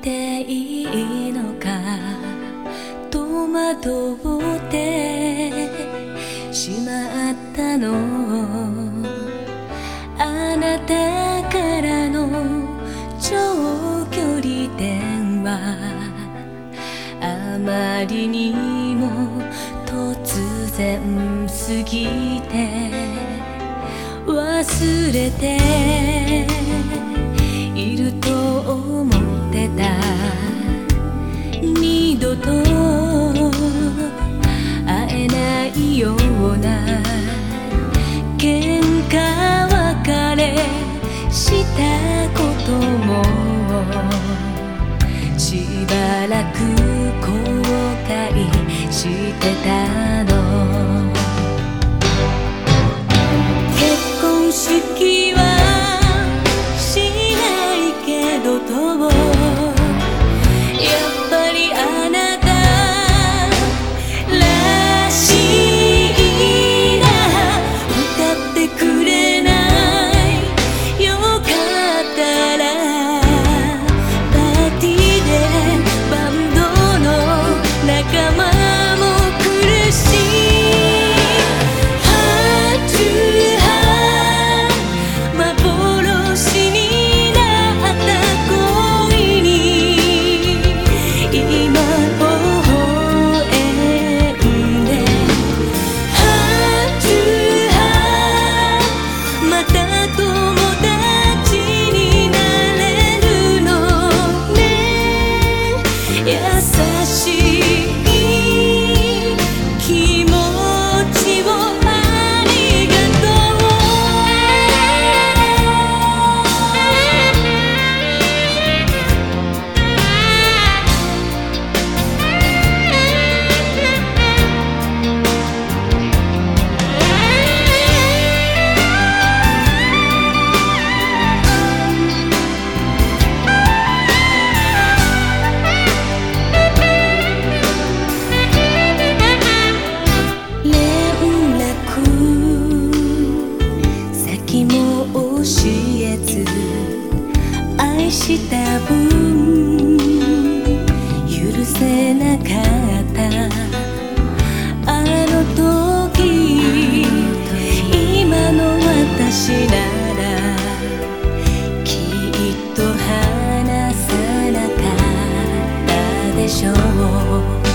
ていいのか戸惑ってしまったの。あなたからの長距離電話あまりにも突然すぎて忘れていると思ないような喧嘩別れしたこともしばらく後悔してたの。結婚式はしないけどとした分許せなかったあの時今の私ならきっと話さなかったでしょう